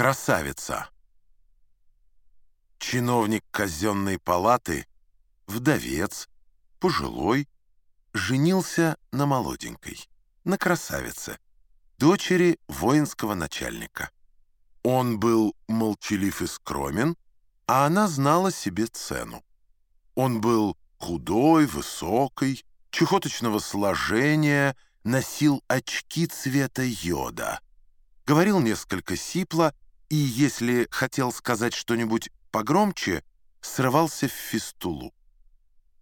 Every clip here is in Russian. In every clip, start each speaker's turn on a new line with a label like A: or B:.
A: Красавица. Чиновник казенной палаты, вдовец, пожилой, женился на молоденькой, на красавице, дочери воинского начальника. Он был молчалив и скромен, а она знала себе цену. Он был худой, высокий, чехоточного сложения, носил очки цвета йода. Говорил несколько сипло, и если хотел сказать что-нибудь погромче, срывался в фистулу.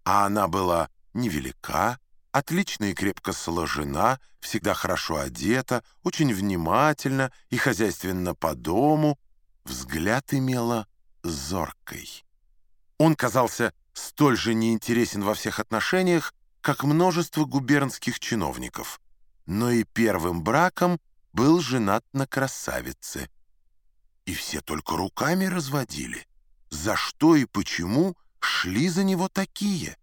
A: А она была невелика, отлично и крепко сложена, всегда хорошо одета, очень внимательна и хозяйственно по дому, взгляд имела зоркой. Он казался столь же неинтересен во всех отношениях, как множество губернских чиновников, но и первым браком был женат на красавице. И все только руками разводили. За что и почему шли за него такие?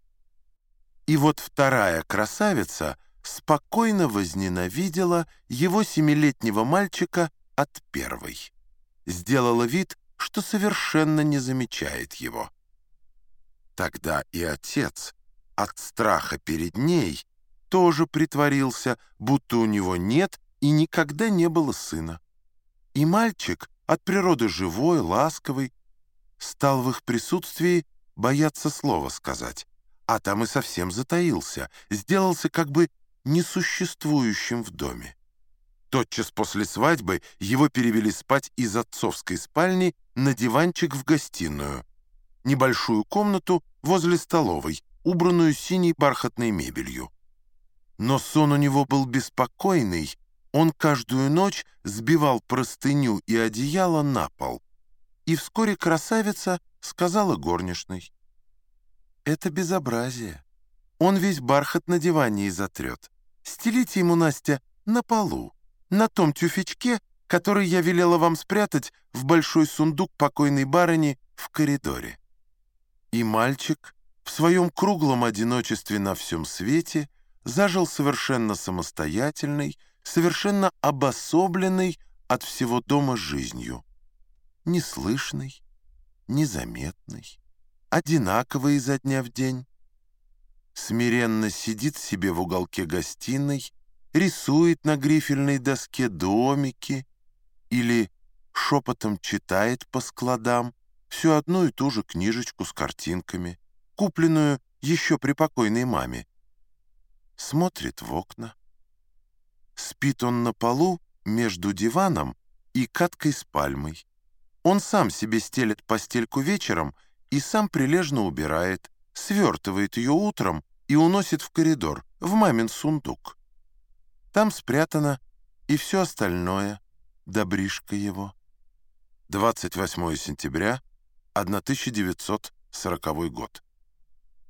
A: И вот вторая красавица спокойно возненавидела его семилетнего мальчика от первой. Сделала вид, что совершенно не замечает его. Тогда и отец от страха перед ней тоже притворился, будто у него нет и никогда не было сына. И мальчик, от природы живой, ласковый, стал в их присутствии бояться слова сказать, а там и совсем затаился, сделался как бы несуществующим в доме. Тотчас после свадьбы его перевели спать из отцовской спальни на диванчик в гостиную, небольшую комнату возле столовой, убранную синей бархатной мебелью. Но сон у него был беспокойный, он каждую ночь сбивал простыню и одеяло на пол. И вскоре красавица сказала горничной. «Это безобразие. Он весь бархат на диване изотрет. Стелите ему, Настя, на полу, на том тюфячке, который я велела вам спрятать в большой сундук покойной барыни в коридоре». И мальчик в своем круглом одиночестве на всем свете зажил совершенно самостоятельной, совершенно обособленной от всего дома жизнью. Неслышный, незаметный, одинаковый изо дня в день. Смиренно сидит себе в уголке гостиной, рисует на грифельной доске домики или шепотом читает по складам всю одну и ту же книжечку с картинками — купленную еще при покойной маме. Смотрит в окна. Спит он на полу между диваном и каткой с пальмой. Он сам себе стелет постельку вечером и сам прилежно убирает, свертывает ее утром и уносит в коридор, в мамин сундук. Там спрятано и все остальное, добришка его. 28 сентября 1940 год.